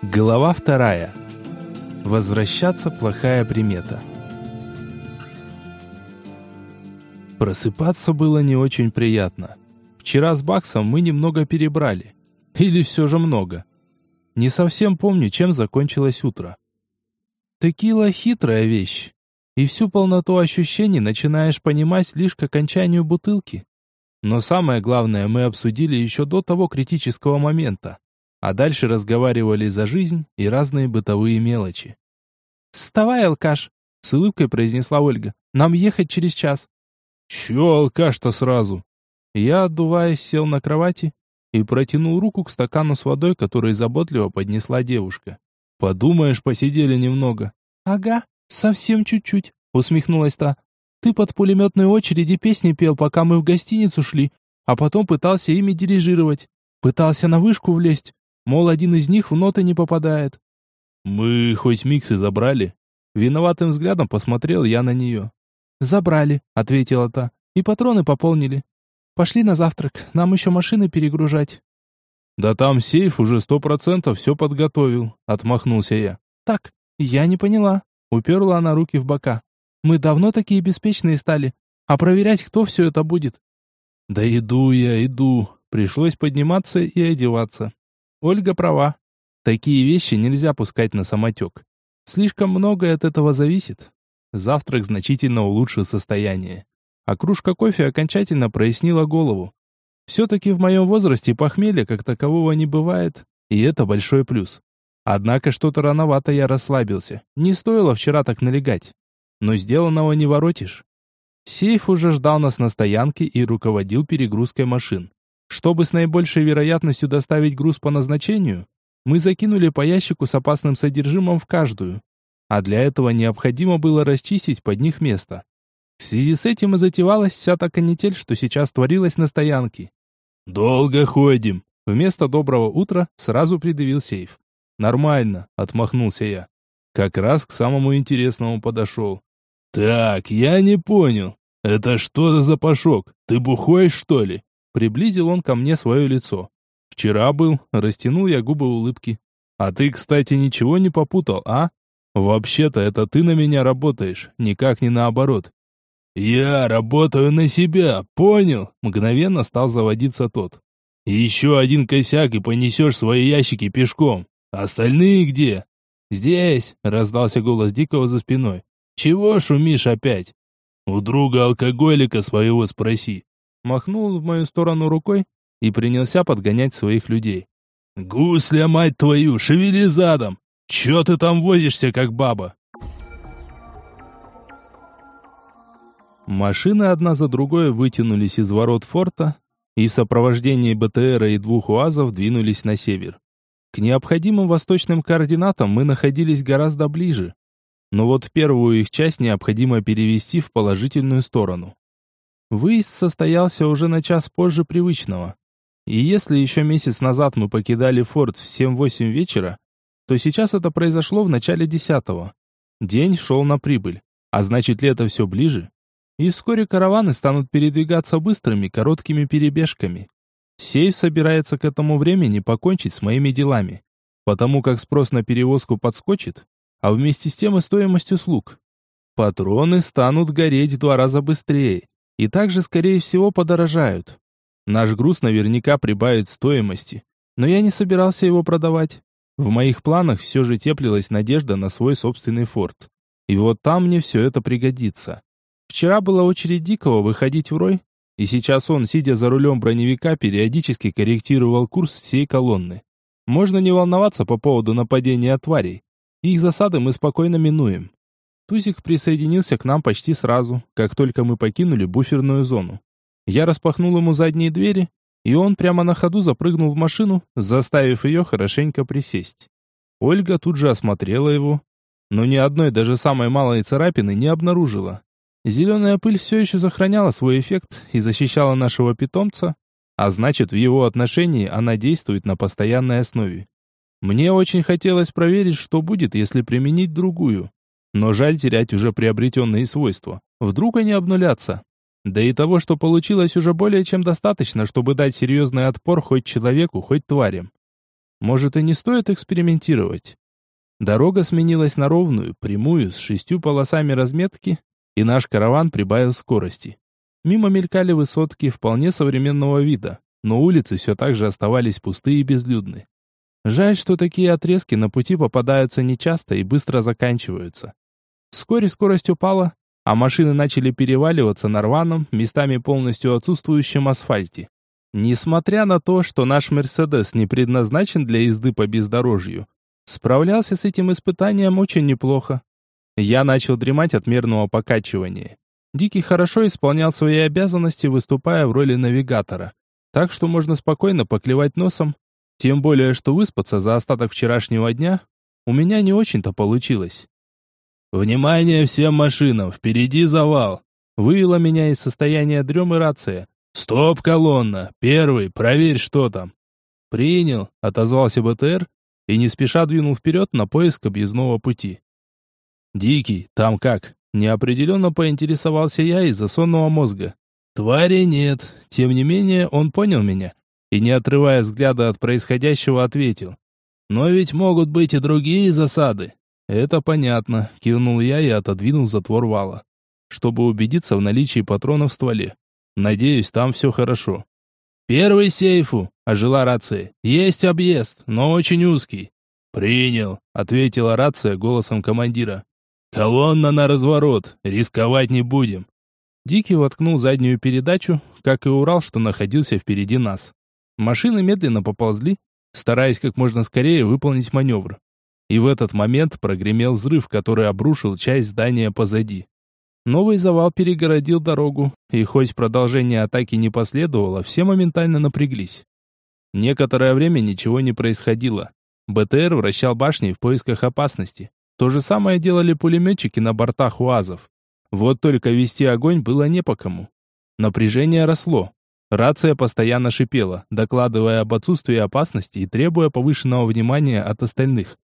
Глава вторая. Возвращаться плохая примета. Просыпаться было не очень приятно. Вчера с Баксом мы немного перебрали. Или все же много. Не совсем помню, чем закончилось утро. Текила хитрая вещь. И всю полноту ощущений начинаешь понимать лишь к окончанию бутылки. Но самое главное мы обсудили еще до того критического момента. А дальше разговаривали за жизнь и разные бытовые мелочи. «Вставай, алкаш!» — с улыбкой произнесла Ольга. «Нам ехать через час». «Чё алкаш-то сразу?» Я, отдуваясь, сел на кровати и протянул руку к стакану с водой, который заботливо поднесла девушка. «Подумаешь, посидели немного». «Ага, совсем чуть-чуть», — усмехнулась та. «Ты под пулеметной очереди песни пел, пока мы в гостиницу шли, а потом пытался ими дирижировать. Пытался на вышку влезть, мол, один из них в ноты не попадает». «Мы хоть миксы забрали?» Виноватым взглядом посмотрел я на нее. «Забрали», — ответила та, — «и патроны пополнили. Пошли на завтрак, нам еще машины перегружать». «Да там сейф уже сто процентов все подготовил», — отмахнулся я. «Так, я не поняла», — уперла она руки в бока. «Мы давно такие беспечные стали, а проверять, кто все это будет?» «Да иду я, иду», пришлось подниматься и одеваться. Ольга права. Такие вещи нельзя пускать на самотек. Слишком многое от этого зависит. Завтрак значительно улучшил состояние. А кружка кофе окончательно прояснила голову. Все-таки в моем возрасте похмелья как такового не бывает, и это большой плюс. Однако что-то рановато я расслабился. Не стоило вчера так налегать. Но сделанного не воротишь. Сейф уже ждал нас на стоянке и руководил перегрузкой машин. Чтобы с наибольшей вероятностью доставить груз по назначению, мы закинули по ящику с опасным содержимым в каждую. А для этого необходимо было расчистить под них место. В связи с этим и затевалась вся та канитель, что сейчас творилась на стоянке. «Долго ходим!» Вместо доброго утра сразу предъявил сейф. «Нормально», — отмахнулся я. Как раз к самому интересному подошел. «Так, я не понял. Это что за запашок? Ты бухой, что ли?» Приблизил он ко мне свое лицо. «Вчера был», — растянул я губы улыбки. «А ты, кстати, ничего не попутал, а? Вообще-то это ты на меня работаешь, никак не наоборот». «Я работаю на себя, понял?» Мгновенно стал заводиться тот. «Еще один косяк и понесешь свои ящики пешком. Остальные где?» «Здесь», — раздался голос Дикого за спиной. «Чего шумишь опять?» «У друга алкоголика своего спроси махнул в мою сторону рукой и принялся подгонять своих людей. «Гусля, мать твою, шевели задом! Че ты там возишься, как баба?» Машины одна за другой вытянулись из ворот форта и в сопровождении БТРа и двух УАЗов двинулись на север. К необходимым восточным координатам мы находились гораздо ближе, но вот первую их часть необходимо перевести в положительную сторону. Выезд состоялся уже на час позже привычного. И если еще месяц назад мы покидали форт в 7-8 вечера, то сейчас это произошло в начале десятого. День шел на прибыль, а значит лето все ближе. И вскоре караваны станут передвигаться быстрыми, короткими перебежками. Сейф собирается к этому времени покончить с моими делами, потому как спрос на перевозку подскочит, а вместе с тем и стоимость услуг. Патроны станут гореть в два раза быстрее, и также, скорее всего, подорожают. Наш груз наверняка прибавит стоимости, но я не собирался его продавать. В моих планах все же теплилась надежда на свой собственный форт. И вот там мне все это пригодится. Вчера была очередь Дикого выходить в рой, и сейчас он, сидя за рулем броневика, периодически корректировал курс всей колонны. Можно не волноваться по поводу нападения тварей. Их засады мы спокойно минуем. Тузик присоединился к нам почти сразу, как только мы покинули буферную зону. Я распахнул ему задние двери, и он прямо на ходу запрыгнул в машину, заставив ее хорошенько присесть. Ольга тут же осмотрела его, но ни одной даже самой малой царапины не обнаружила. Зеленая пыль все еще сохраняла свой эффект и защищала нашего питомца, а значит, в его отношении она действует на постоянной основе. Мне очень хотелось проверить, что будет, если применить другую. Но жаль терять уже приобретенные свойства. Вдруг они обнулятся. Да и того, что получилось, уже более чем достаточно, чтобы дать серьезный отпор хоть человеку, хоть тварям. Может и не стоит экспериментировать. Дорога сменилась на ровную, прямую, с шестью полосами разметки, и наш караван прибавил скорости. Мимо мелькали высотки вполне современного вида, но улицы все так же оставались пустые и безлюдны. Жаль, что такие отрезки на пути попадаются нечасто и быстро заканчиваются. Вскоре скорость упала, а машины начали переваливаться на рваном, местами полностью отсутствующем асфальте. Несмотря на то, что наш «Мерседес» не предназначен для езды по бездорожью, справлялся с этим испытанием очень неплохо. Я начал дремать от мерного покачивания. Дикий хорошо исполнял свои обязанности, выступая в роли навигатора. Так что можно спокойно поклевать носом, тем более, что выспаться за остаток вчерашнего дня у меня не очень-то получилось. «Внимание всем машинам! Впереди завал!» Вывела меня из состояния дремы рация. «Стоп, колонна! Первый, проверь, что там!» «Принял», — отозвался БТР и не спеша двинул вперед на поиск объездного пути. «Дикий, там как?» Неопределенно поинтересовался я из-за сонного мозга. Твари нет. Тем не менее, он понял меня и, не отрывая взгляда от происходящего, ответил. «Но ведь могут быть и другие засады». «Это понятно», — кивнул я и отодвинул затвор вала, чтобы убедиться в наличии патронов в стволе. «Надеюсь, там все хорошо». «Первый сейфу», — ожила рация. «Есть объезд, но очень узкий». «Принял», — ответила рация голосом командира. «Колонна на разворот, рисковать не будем». Дикий воткнул заднюю передачу, как и Урал, что находился впереди нас. Машины медленно поползли, стараясь как можно скорее выполнить маневр. И в этот момент прогремел взрыв, который обрушил часть здания позади. Новый завал перегородил дорогу, и хоть продолжение атаки не последовало, все моментально напряглись. Некоторое время ничего не происходило. БТР вращал башни в поисках опасности. То же самое делали пулеметчики на бортах УАЗов. Вот только вести огонь было не по кому. Напряжение росло. Рация постоянно шипела, докладывая об отсутствии опасности и требуя повышенного внимания от остальных.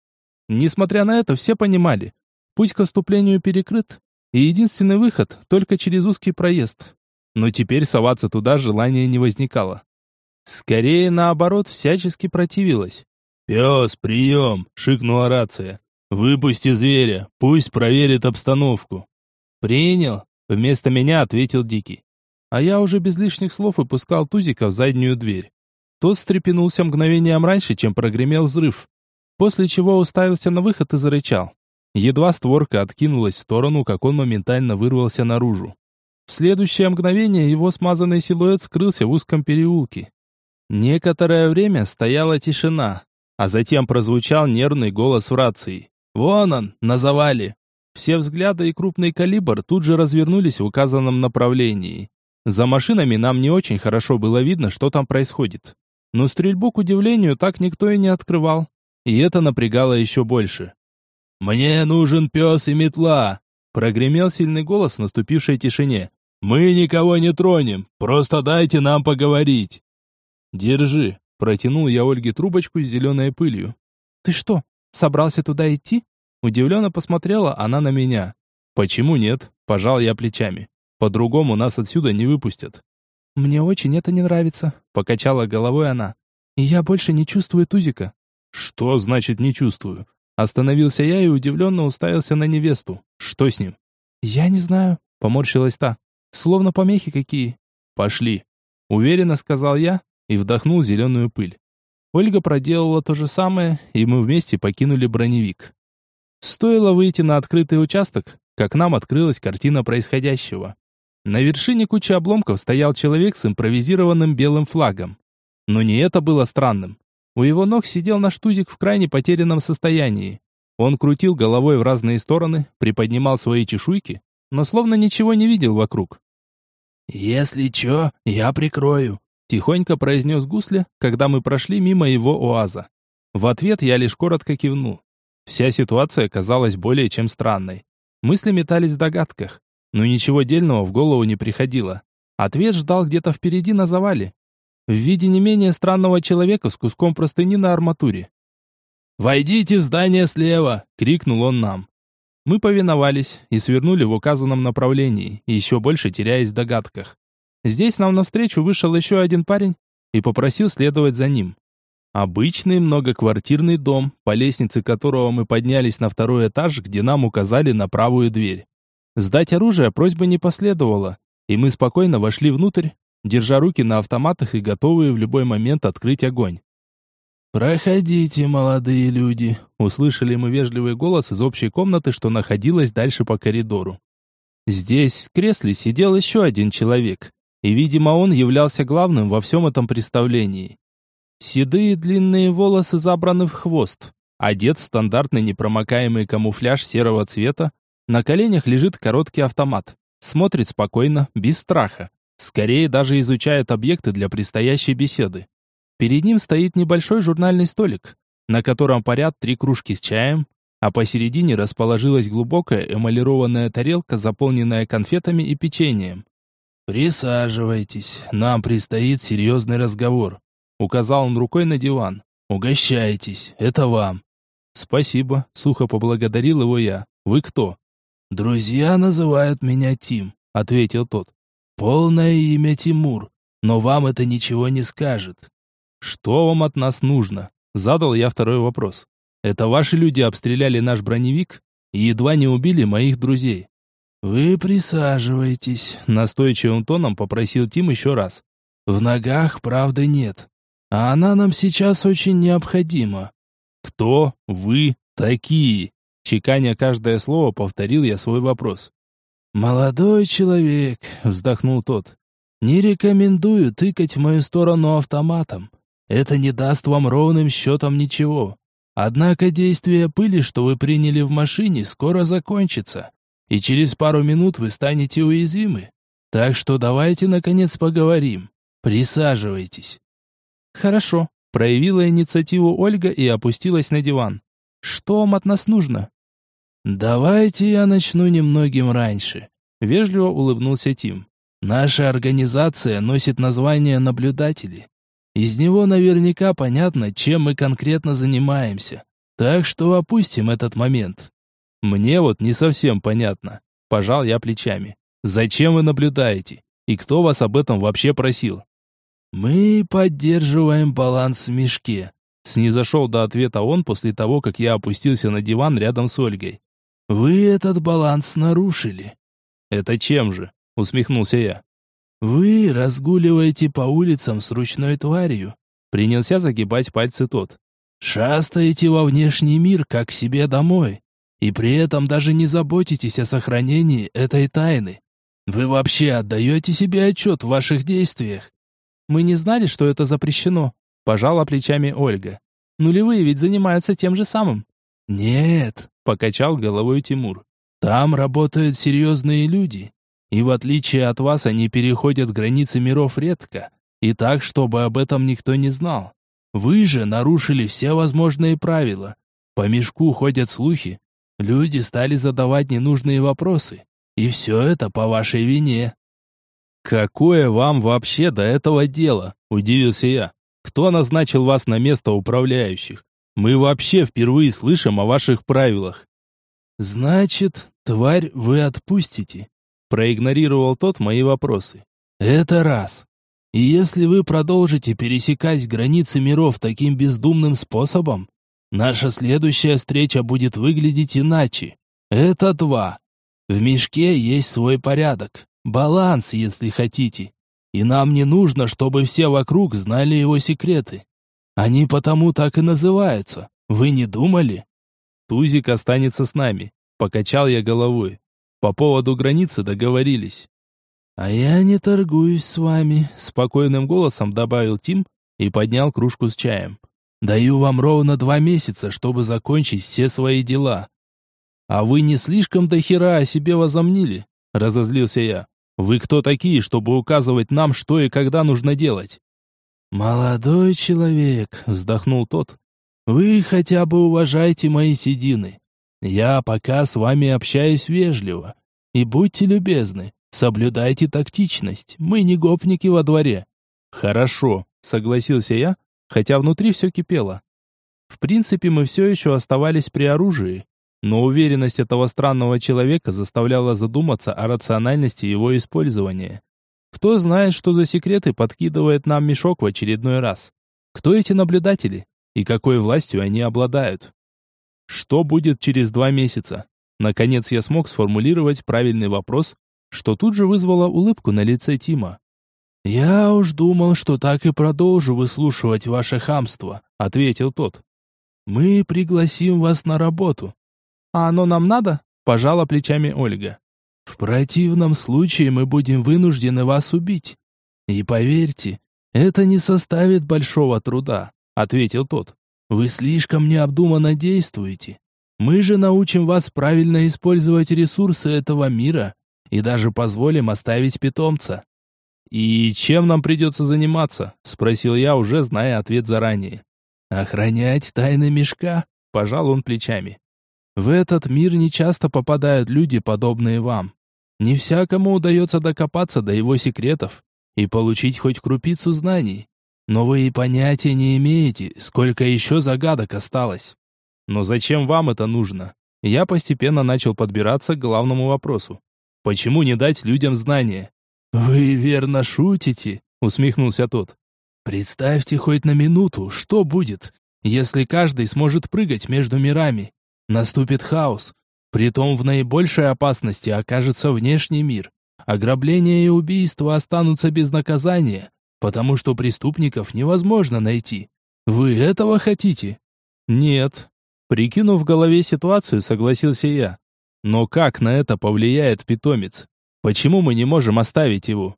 Несмотря на это, все понимали, путь к отступлению перекрыт, и единственный выход только через узкий проезд. Но теперь соваться туда желания не возникало. Скорее, наоборот, всячески противилась. «Пес, прием!» — шикнула рация. «Выпусти зверя, пусть проверит обстановку». «Принял», — вместо меня ответил Дикий. А я уже без лишних слов выпускал Тузика в заднюю дверь. Тот встрепенулся мгновением раньше, чем прогремел взрыв. После чего уставился на выход и зарычал. Едва створка откинулась в сторону, как он моментально вырвался наружу. В следующее мгновение его смазанный силуэт скрылся в узком переулке. Некоторое время стояла тишина, а затем прозвучал нервный голос в рации. Вон он, на. Все взгляды и крупный калибр тут же развернулись в указанном направлении. За машинами нам не очень хорошо было видно, что там происходит. Но стрельбу, к удивлению, так никто и не открывал. И это напрягало еще больше. «Мне нужен пес и метла!» Прогремел сильный голос в наступившей тишине. «Мы никого не тронем, просто дайте нам поговорить!» «Держи!» Протянул я Ольге трубочку с зеленой пылью. «Ты что, Собрался туда идти?» Удивленно посмотрела она на меня. «Почему нет?» Пожал я плечами. «По-другому нас отсюда не выпустят». «Мне очень это не нравится», — покачала головой она. «И я больше не чувствую Тузика». «Что значит не чувствую?» Остановился я и удивленно уставился на невесту. «Что с ним?» «Я не знаю», — поморщилась та. «Словно помехи какие». «Пошли», — уверенно сказал я и вдохнул зеленую пыль. Ольга проделала то же самое, и мы вместе покинули броневик. Стоило выйти на открытый участок, как нам открылась картина происходящего. На вершине кучи обломков стоял человек с импровизированным белым флагом. Но не это было странным. У его ног сидел наш тузик в крайне потерянном состоянии. Он крутил головой в разные стороны, приподнимал свои чешуйки, но словно ничего не видел вокруг. «Если чё, я прикрою», Тихонько произнес Гусля, когда мы прошли мимо его оаза. В ответ я лишь коротко кивнул. Вся ситуация казалась более чем странной. Мысли метались в догадках, но ничего дельного в голову не приходило. Ответ ждал где-то впереди на завале. В виде не менее странного человека с куском простыни на арматуре. «Войдите в здание слева!» — крикнул он нам. Мы повиновались и свернули в указанном направлении, еще больше теряясь в догадках. Здесь нам навстречу вышел еще один парень и попросил следовать за ним. Обычный многоквартирный дом, по лестнице которого мы поднялись на второй этаж, где нам указали на правую дверь. Сдать оружие просьбы не последовало, и мы спокойно вошли внутрь, держа руки на автоматах и готовые в любой момент открыть огонь. «Проходите, молодые люди», — услышали мы вежливый голос из общей комнаты, что находилась дальше по коридору. Здесь, в кресле, сидел еще один человек, и, видимо, он являлся главным во всем этом представлении. Седые длинные волосы забраны в хвост, одет в стандартный непромокаемый камуфляж серого цвета, на коленях лежит короткий автомат, смотрит спокойно, без страха, скорее даже изучает объекты для предстоящей беседы. Перед ним стоит небольшой журнальный столик, на котором парят три кружки с чаем, а посередине расположилась глубокая эмалированная тарелка, заполненная конфетами и печеньем. «Присаживайтесь, нам предстоит серьезный разговор», — указал он рукой на диван. «Угощайтесь, это вам». «Спасибо», — сухо поблагодарил его я. «Вы кто?» «Друзья называют меня Тим», — ответил тот. «Полное имя Тимур, но вам это ничего не скажет». «Что вам от нас нужно?» — задал я второй вопрос. «Это ваши люди обстреляли наш броневик и едва не убили моих друзей». «Вы присаживайтесь», — настойчивым тоном попросил Тим еще раз. «В ногах правды нет, а она нам сейчас очень необходима». «Кто вы такие?» Чеканя каждое слово, повторил я свой вопрос. «Молодой человек», — вздохнул тот, — «не рекомендую тыкать в мою сторону автоматом. Это не даст вам ровным счетом ничего. Однако действие пыли, что вы приняли в машине, скоро закончится и через пару минут вы станете уязвимы. Так что давайте, наконец, поговорим. Присаживайтесь». «Хорошо», — проявила инициативу Ольга и опустилась на диван. «Что вам от нас нужно?» «Давайте я начну немногим раньше», — вежливо улыбнулся Тим. «Наша организация носит название «Наблюдатели». Из него наверняка понятно, чем мы конкретно занимаемся. Так что опустим этот момент. Мне вот не совсем понятно. Пожал я плечами. Зачем вы наблюдаете? И кто вас об этом вообще просил? Мы поддерживаем баланс в мешке. Снизошел до ответа он после того, как я опустился на диван рядом с Ольгой. Вы этот баланс нарушили. Это чем же? Усмехнулся я. Вы разгуливаете по улицам с ручной тварью. Принялся загибать пальцы тот. Шастаете во внешний мир, как себе домой и при этом даже не заботитесь о сохранении этой тайны. Вы вообще отдаете себе отчет в ваших действиях? Мы не знали, что это запрещено, пожала плечами Ольга. Нулевые ведь занимаются тем же самым. Нет, покачал головой Тимур. Там работают серьезные люди, и в отличие от вас они переходят границы миров редко, и так, чтобы об этом никто не знал. Вы же нарушили все возможные правила. По мешку ходят слухи, Люди стали задавать ненужные вопросы. И все это по вашей вине. «Какое вам вообще до этого дело?» – удивился я. «Кто назначил вас на место управляющих? Мы вообще впервые слышим о ваших правилах». «Значит, тварь вы отпустите?» – проигнорировал тот мои вопросы. «Это раз. И если вы продолжите пересекать границы миров таким бездумным способом, Наша следующая встреча будет выглядеть иначе. Это два. В мешке есть свой порядок, баланс, если хотите. И нам не нужно, чтобы все вокруг знали его секреты. Они потому так и называются. Вы не думали? Тузик останется с нами. Покачал я головой. По поводу границы договорились. А я не торгуюсь с вами, спокойным голосом добавил Тим и поднял кружку с чаем. Даю вам ровно два месяца, чтобы закончить все свои дела. А вы не слишком до хера о себе возомнили? Разозлился я. Вы кто такие, чтобы указывать нам, что и когда нужно делать? Молодой человек, вздохнул тот. Вы хотя бы уважайте мои седины. Я пока с вами общаюсь вежливо. И будьте любезны, соблюдайте тактичность. Мы не гопники во дворе. Хорошо, согласился я, хотя внутри все кипело. В принципе, мы все еще оставались при оружии, но уверенность этого странного человека заставляла задуматься о рациональности его использования. Кто знает, что за секреты подкидывает нам мешок в очередной раз. Кто эти наблюдатели? И какой властью они обладают? Что будет через два месяца? Наконец я смог сформулировать правильный вопрос, что тут же вызвало улыбку на лице Тима. «Я уж думал, что так и продолжу выслушивать ваше хамство», — ответил тот. «Мы пригласим вас на работу». «А оно нам надо?» — пожала плечами Ольга. «В противном случае мы будем вынуждены вас убить. И поверьте, это не составит большого труда», — ответил тот. «Вы слишком необдуманно действуете. Мы же научим вас правильно использовать ресурсы этого мира и даже позволим оставить питомца». «И чем нам придется заниматься?» — спросил я, уже зная ответ заранее. «Охранять тайны мешка?» — пожал он плечами. «В этот мир не часто попадают люди, подобные вам. Не всякому удается докопаться до его секретов и получить хоть крупицу знаний. Но вы и понятия не имеете, сколько еще загадок осталось. Но зачем вам это нужно? Я постепенно начал подбираться к главному вопросу. Почему не дать людям знания? «Вы верно шутите?» — усмехнулся тот. «Представьте хоть на минуту, что будет, если каждый сможет прыгать между мирами. Наступит хаос. Притом в наибольшей опасности окажется внешний мир. Ограбления и убийства останутся без наказания, потому что преступников невозможно найти. Вы этого хотите?» «Нет». Прикинув в голове ситуацию, согласился я. «Но как на это повлияет питомец? Почему мы не можем оставить его?»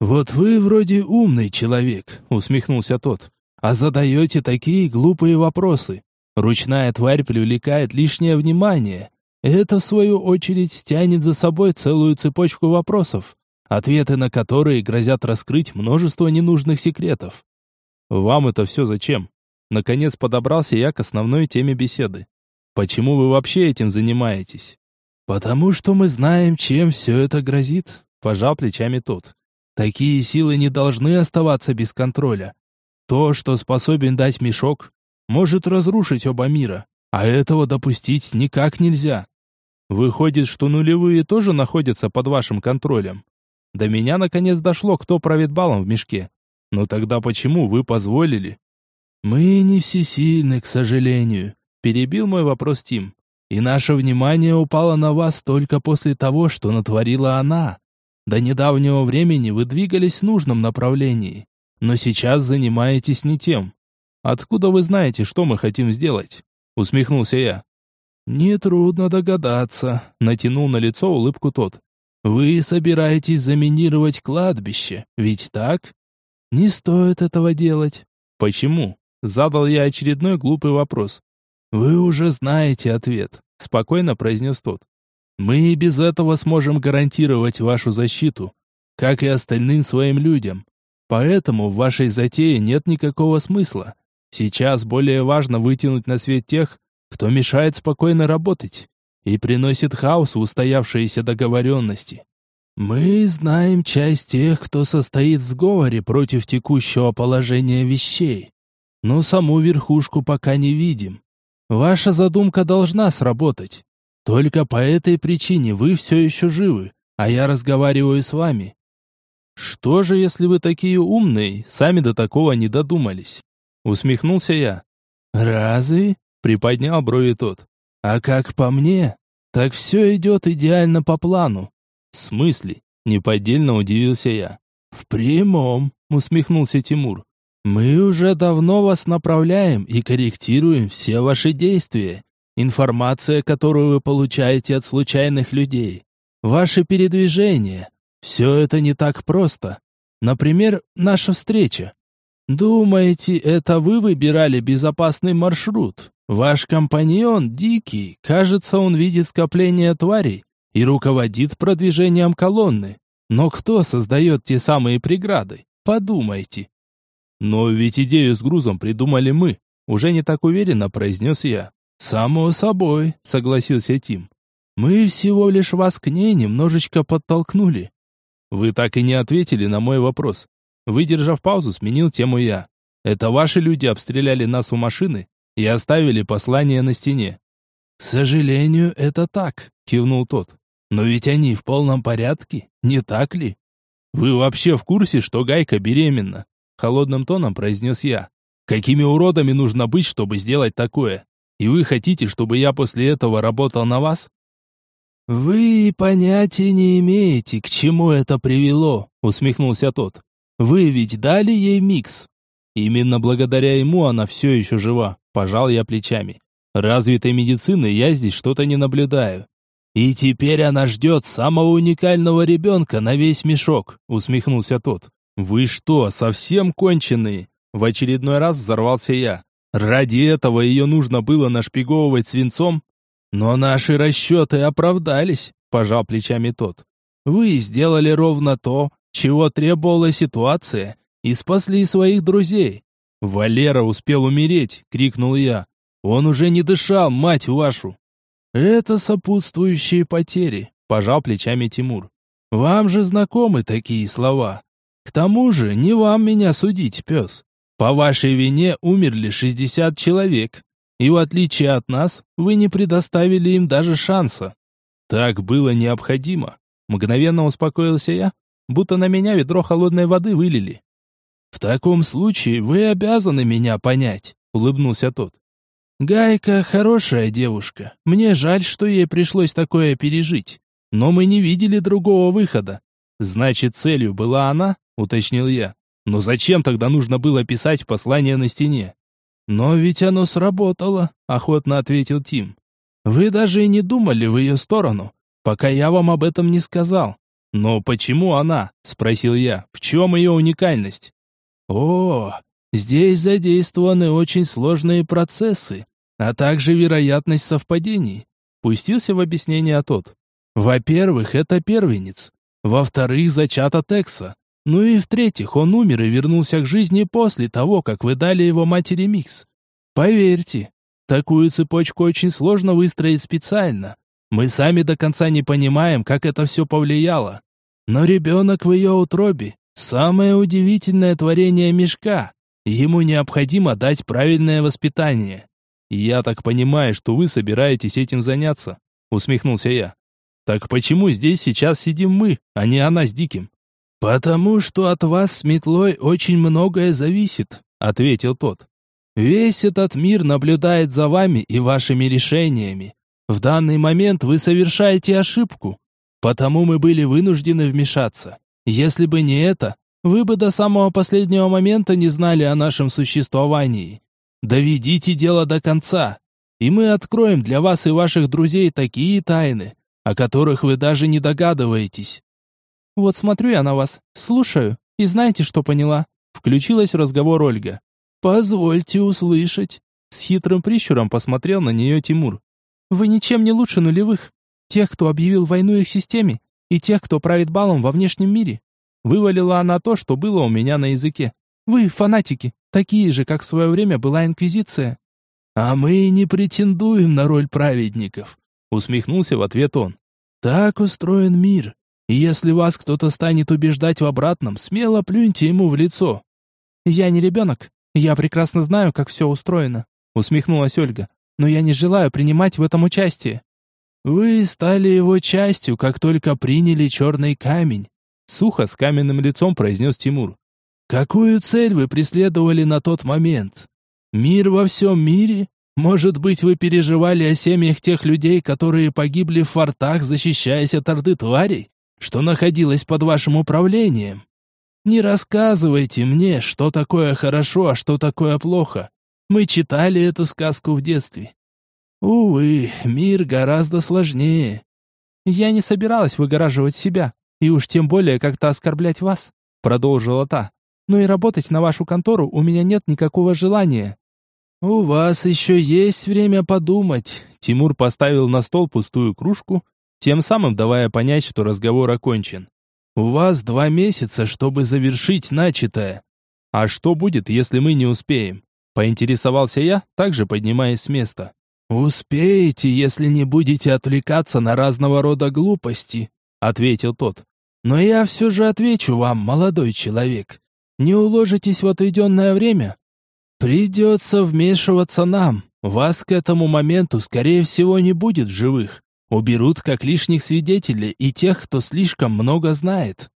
«Вот вы вроде умный человек», — усмехнулся тот, «а задаете такие глупые вопросы. Ручная тварь привлекает лишнее внимание. Это, в свою очередь, тянет за собой целую цепочку вопросов, ответы на которые грозят раскрыть множество ненужных секретов. Вам это все зачем? Наконец подобрался я к основной теме беседы. Почему вы вообще этим занимаетесь? «Потому что мы знаем, чем все это грозит», — пожал плечами тот. «Такие силы не должны оставаться без контроля. То, что способен дать мешок, может разрушить оба мира, а этого допустить никак нельзя. Выходит, что нулевые тоже находятся под вашим контролем. До меня наконец дошло, кто правит балом в мешке. Но тогда почему вы позволили?» «Мы не всесильны, к сожалению», — перебил мой вопрос Тим. И наше внимание упало на вас только после того, что натворила она. До недавнего времени вы двигались в нужном направлении, но сейчас занимаетесь не тем. Откуда вы знаете, что мы хотим сделать? Усмехнулся я. Нетрудно догадаться, натянул на лицо улыбку тот. Вы собираетесь заминировать кладбище, ведь так? Не стоит этого делать. Почему? Задал я очередной глупый вопрос. «Вы уже знаете ответ», — спокойно произнес тот. «Мы и без этого сможем гарантировать вашу защиту, как и остальным своим людям. Поэтому в вашей затее нет никакого смысла. Сейчас более важно вытянуть на свет тех, кто мешает спокойно работать и приносит хаос в устоявшиеся договоренности. Мы знаем часть тех, кто состоит в сговоре против текущего положения вещей, но саму верхушку пока не видим. Ваша задумка должна сработать. Только по этой причине вы все еще живы, а я разговариваю с вами. Что же, если вы такие умные, сами до такого не додумались? Усмехнулся я. Разве? Приподнял брови тот. А как по мне, так все идет идеально по плану. В смысле? Неподдельно удивился я. В прямом, усмехнулся Тимур. Мы уже давно вас направляем и корректируем все ваши действия. Информация, которую вы получаете от случайных людей. Ваши передвижения. Все это не так просто. Например, наша встреча. Думаете, это вы выбирали безопасный маршрут? Ваш компаньон, Дикий, кажется, он видит скопление тварей и руководит продвижением колонны. Но кто создает те самые преграды? Подумайте. «Но ведь идею с грузом придумали мы», — уже не так уверенно произнес я. «Само собой», — согласился Тим. «Мы всего лишь вас к ней немножечко подтолкнули». «Вы так и не ответили на мой вопрос». Выдержав паузу, сменил тему я. «Это ваши люди обстреляли нас у машины и оставили послание на стене». «К сожалению, это так», — кивнул тот. «Но ведь они в полном порядке, не так ли?» «Вы вообще в курсе, что Гайка беременна?» Холодным тоном произнес я. Какими уродами нужно быть, чтобы сделать такое? И вы хотите, чтобы я после этого работал на вас? Вы понятия не имеете, к чему это привело, усмехнулся тот. Вы ведь дали ей микс. Именно благодаря ему она все еще жива, пожал я плечами. Развитой медицины я здесь что-то не наблюдаю. И теперь она ждет самого уникального ребенка на весь мешок, усмехнулся тот. Вы что, совсем конченые? В очередной раз взорвался я. Ради этого ее нужно было нашпиговывать свинцом? Но наши расчеты оправдались, пожал плечами тот. Вы сделали ровно то, чего требовала ситуация, и спасли своих друзей. Валера успел умереть, крикнул я. Он уже не дышал, мать вашу. Это сопутствующие потери, пожал плечами Тимур. Вам же знакомы такие слова. К тому же, не вам меня судить, пес. По вашей вине умерли 60 человек, и в отличие от нас, вы не предоставили им даже шанса. Так было необходимо. Мгновенно успокоился я, будто на меня ведро холодной воды вылили. В таком случае вы обязаны меня понять, улыбнулся тот. Гайка хорошая девушка. Мне жаль, что ей пришлось такое пережить. Но мы не видели другого выхода. Значит, целью была она, уточнил я. Но зачем тогда нужно было писать послание на стене? Но ведь оно сработало, охотно ответил Тим. Вы даже и не думали в ее сторону, пока я вам об этом не сказал. Но почему она? спросил я. В чем ее уникальность? О, здесь задействованы очень сложные процессы, а также вероятность совпадений. Пустился в объяснение тот. Во-первых, это первенец. Во-вторых, зачата Текса. Ну и в-третьих, он умер и вернулся к жизни после того, как вы дали его матери микс. Поверьте, такую цепочку очень сложно выстроить специально. Мы сами до конца не понимаем, как это все повлияло. Но ребенок в ее утробе – самое удивительное творение мешка. Ему необходимо дать правильное воспитание. «Я так понимаю, что вы собираетесь этим заняться», — усмехнулся я. «Так почему здесь сейчас сидим мы, а не она с Диким?» «Потому что от вас с метлой очень многое зависит», — ответил тот. «Весь этот мир наблюдает за вами и вашими решениями. В данный момент вы совершаете ошибку, потому мы были вынуждены вмешаться. Если бы не это, вы бы до самого последнего момента не знали о нашем существовании. Доведите дело до конца, и мы откроем для вас и ваших друзей такие тайны, о которых вы даже не догадываетесь. Вот смотрю я на вас, слушаю, и знаете, что поняла? Включилась в разговор Ольга. Позвольте услышать. С хитрым прищуром посмотрел на нее Тимур. Вы ничем не лучше нулевых. Тех, кто объявил войну их системе, и тех, кто правит балом во внешнем мире. Вывалила она то, что было у меня на языке. Вы фанатики, такие же, как в свое время была Инквизиция. А мы не претендуем на роль праведников, усмехнулся в ответ он. Так устроен мир. И если вас кто-то станет убеждать в обратном, смело плюньте ему в лицо. Я не ребенок, я прекрасно знаю, как все устроено, усмехнулась Ольга. Но я не желаю принимать в этом участие. Вы стали его частью, как только приняли черный камень, сухо с каменным лицом произнес Тимур. Какую цель вы преследовали на тот момент? Мир во всем мире? Может быть, вы переживали о семьях тех людей, которые погибли в фортах, защищаясь от орды тварей, что находилась под вашим управлением? Не рассказывайте мне, что такое хорошо, а что такое плохо. Мы читали эту сказку в детстве. Увы, мир гораздо сложнее. Я не собиралась выгораживать себя, и уж тем более как-то оскорблять вас, продолжила та но и работать на вашу контору у меня нет никакого желания». «У вас еще есть время подумать», — Тимур поставил на стол пустую кружку, тем самым давая понять, что разговор окончен. «У вас два месяца, чтобы завершить начатое». «А что будет, если мы не успеем?» — поинтересовался я, также поднимаясь с места. «Успеете, если не будете отвлекаться на разного рода глупости», — ответил тот. «Но я все же отвечу вам, молодой человек. Не уложитесь в отведенное время? Придется вмешиваться нам. Вас к этому моменту, скорее всего, не будет в живых. Уберут как лишних свидетелей и тех, кто слишком много знает.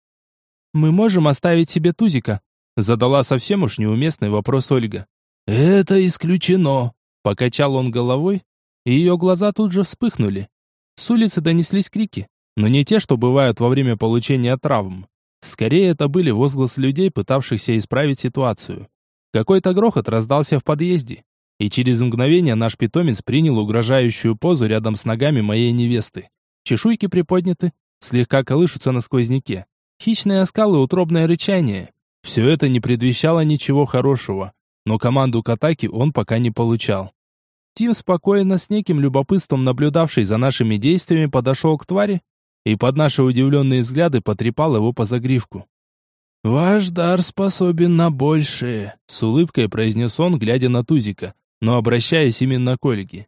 Мы можем оставить себе Тузика? Задала совсем уж неуместный вопрос Ольга. Это исключено, покачал он головой, и ее глаза тут же вспыхнули. С улицы донеслись крики, но не те, что бывают во время получения травм. Скорее, это были возгласы людей, пытавшихся исправить ситуацию. Какой-то грохот раздался в подъезде, и через мгновение наш питомец принял угрожающую позу рядом с ногами моей невесты. Чешуйки приподняты, слегка колышутся на сквозняке. Хищные оскалы, утробное рычание. Все это не предвещало ничего хорошего, но команду к атаке он пока не получал. Тим спокойно, с неким любопытством наблюдавший за нашими действиями, подошел к твари и под наши удивленные взгляды потрепал его по загривку. «Ваш дар способен на большее», — с улыбкой произнес он, глядя на Тузика, но обращаясь именно к Ольге.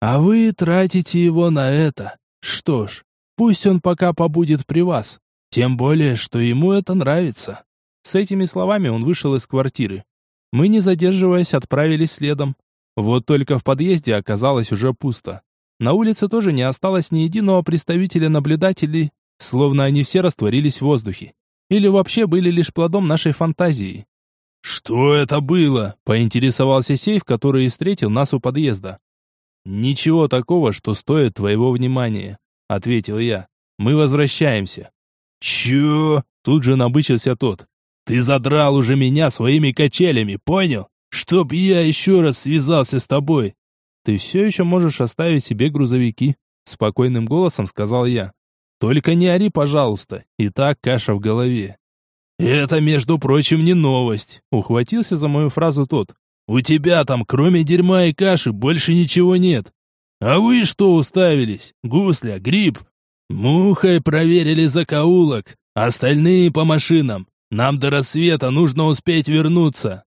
«А вы тратите его на это. Что ж, пусть он пока побудет при вас, тем более, что ему это нравится». С этими словами он вышел из квартиры. Мы, не задерживаясь, отправились следом. Вот только в подъезде оказалось уже пусто. На улице тоже не осталось ни единого представителя наблюдателей, словно они все растворились в воздухе. Или вообще были лишь плодом нашей фантазии. «Что это было?» – поинтересовался сейф, который встретил нас у подъезда. «Ничего такого, что стоит твоего внимания», – ответил я. «Мы возвращаемся». «Чё?» – тут же набычился тот. «Ты задрал уже меня своими качелями, понял? Чтоб я еще раз связался с тобой. Ты все еще можешь оставить себе грузовики, спокойным голосом сказал я. Только не ори, пожалуйста. И так каша в голове. Это, между прочим, не новость, ухватился за мою фразу тот. У тебя там, кроме дерьма и каши, больше ничего нет. А вы что уставились? Гусля, гриб. Мухой проверили закоулок, остальные по машинам. Нам до рассвета нужно успеть вернуться.